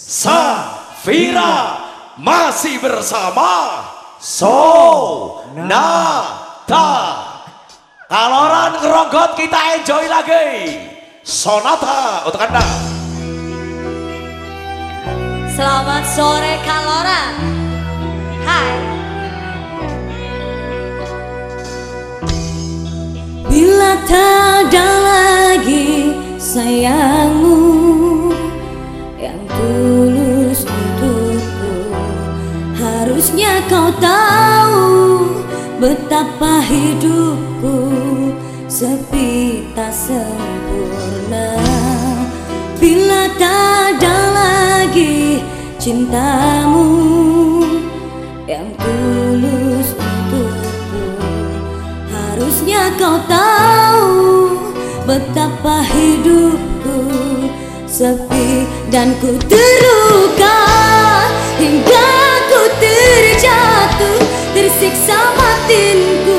Safira masih bersama Sonata. Kaloran keronggot kita enjoy lagi. Sonata untuk Anda. Selamat sore Kaloran. Hai. Bila tak betapa hidupku sepi tak sempurna. Bila tak ada lagi cintamu yang tulus untukku Harusnya kau tahu betapa hidupku sepi dan ku terluka hingga tersiksa batin.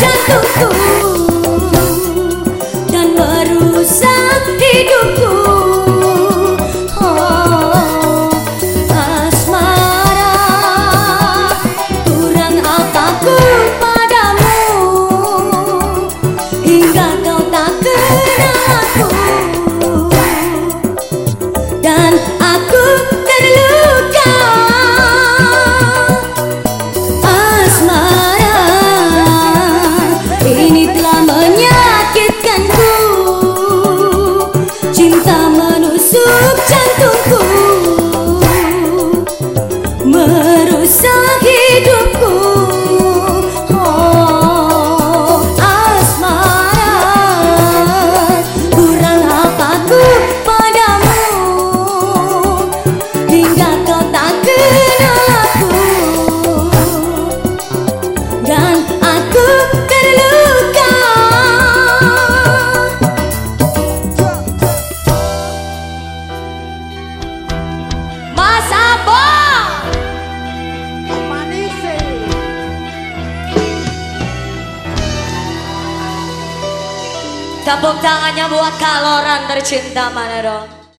jantuku Tepuk tangannya buat kaloran tercinta mana dong